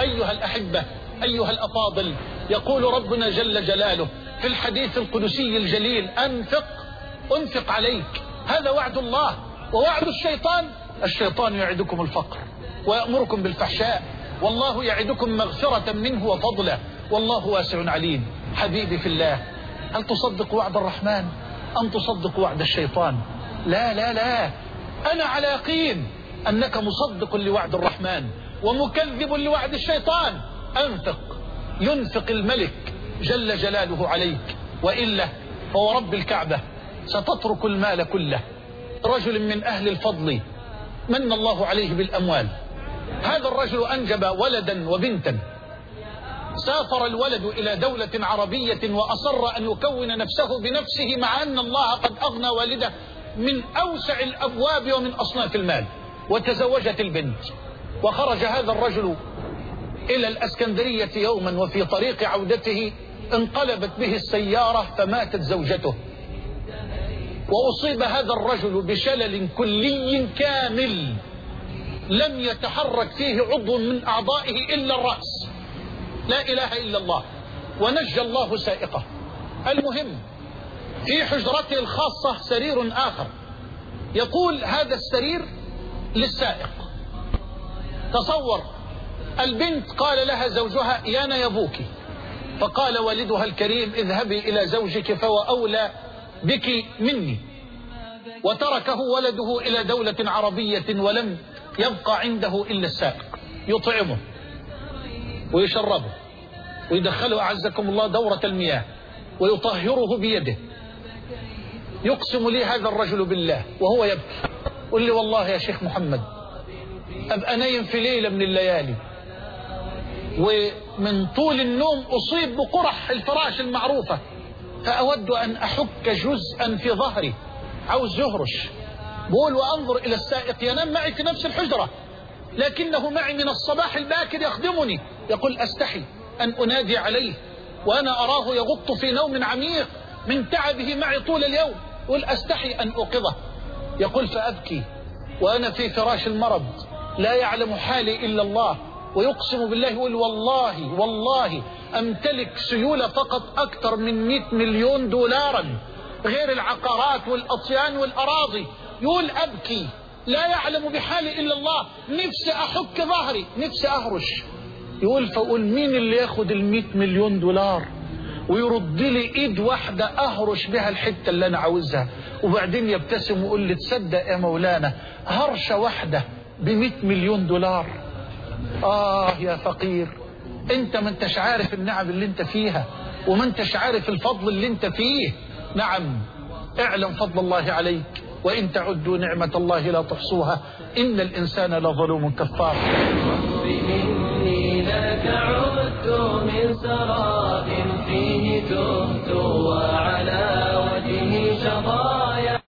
أيها الأحبة أيها الأفاضل يقول ربنا جل جلاله في الحديث القدسي الجليل أنفق أنفق عليك. هذا وعد الله ووعد الشيطان. الشيطان يعدكم الفقر ويأمركم بالفحشاء والله يعدكم مغفرة منه وفضله والله واسع عليم. حبيبي في الله هل تصدق وعد الرحمن أم تصدق وعد الشيطان؟ لا لا لا. أنا على يقين أنك مصدق لوعد الرحمن. ومكذب لوعد الشيطان. أنفق. ينفق الملك جل جلاله عليك. وإلا فهو رب الكعبة. ستترك المال كله. رجل من أهل الفضل. من الله عليه بالأموال. هذا الرجل أنجب ولدا وبنتا. سافر الولد إلى دولة عربية وأصر أن يكون نفسه بنفسه مع أن الله قد أغنى والده من أوسع الأبواب ومن أصناف المال. وتزوجت البنت. وخرج هذا الرجل إلى الأسكندرية يوما وفي طريق عودته انقلبت به السيارة فماتت زوجته. وأصيب هذا الرجل بشلل كلي كامل لم يتحرك فيه عضو من أعضائه إلا الرأس. لا إله إلا الله. ونجى الله سائقه. المهم في حجرته الخاصة سرير آخر. يقول هذا السرير للسائق. تصور البنت قال لها زوجها يا نيبوك فقال والدها الكريم اذهبي إلى زوجك فهو أولى بك مني. وتركه ولده إلى دولة عربية ولم يبقى عنده إلا السائق يطعمه ويشربه ويدخله أعزكم الله دورة المياه ويطهره بيده. يقسم لي هذا الرجل بالله وهو يبكي. قل لي والله يا شيخ محمد أبقى نايم في ليلة من الليالي. ومن طول النوم أصيب بقرح الفراش المعروفة. فأود أن أحك جزءا في ظهري. عاوز يهرش. بقول وأنظر إلى السائق ينام معي في نفس الحجرة. لكنه معي من الصباح الباكر يخدمني. يقول أستحي أن أنادي عليه. وأنا أراه يغط في نوم عميق من تعبه معي طول اليوم. يقول أستحي أن أوقظه. يقول فأبكي. وأنا في فراش المرض. لا يعلم حالي إلا الله ويقسم بالله يقول والله والله أمتلك سيولة فقط أكثر من 100 مليون دولارا غير العقارات والأطيان والأراضي. يقول أبكي لا يعلم بحالي إلا الله نفسي أحك ظهري نفسي أهرش. يقول فأقول مين اللي ياخد المئة مليون دولار ويرد لي إيد واحدة أهرش بها الحتة اللي أنا عاوزها وبعدين يبتسم ويقول لي تصدق يا مولانا هرشة واحدة بمئة مليون دولار. آه يا فقير أنت ما أنتش عارف النعم اللي أنت فيها وما أنتش عارف الفضل اللي أنت فيه. نعم اعلم فضل الله عليك وإن تعدوا نعمة الله لا تحصوها. إن الإنسان لظلوم كفار. إني لك عدت من سراب فيه تهمة.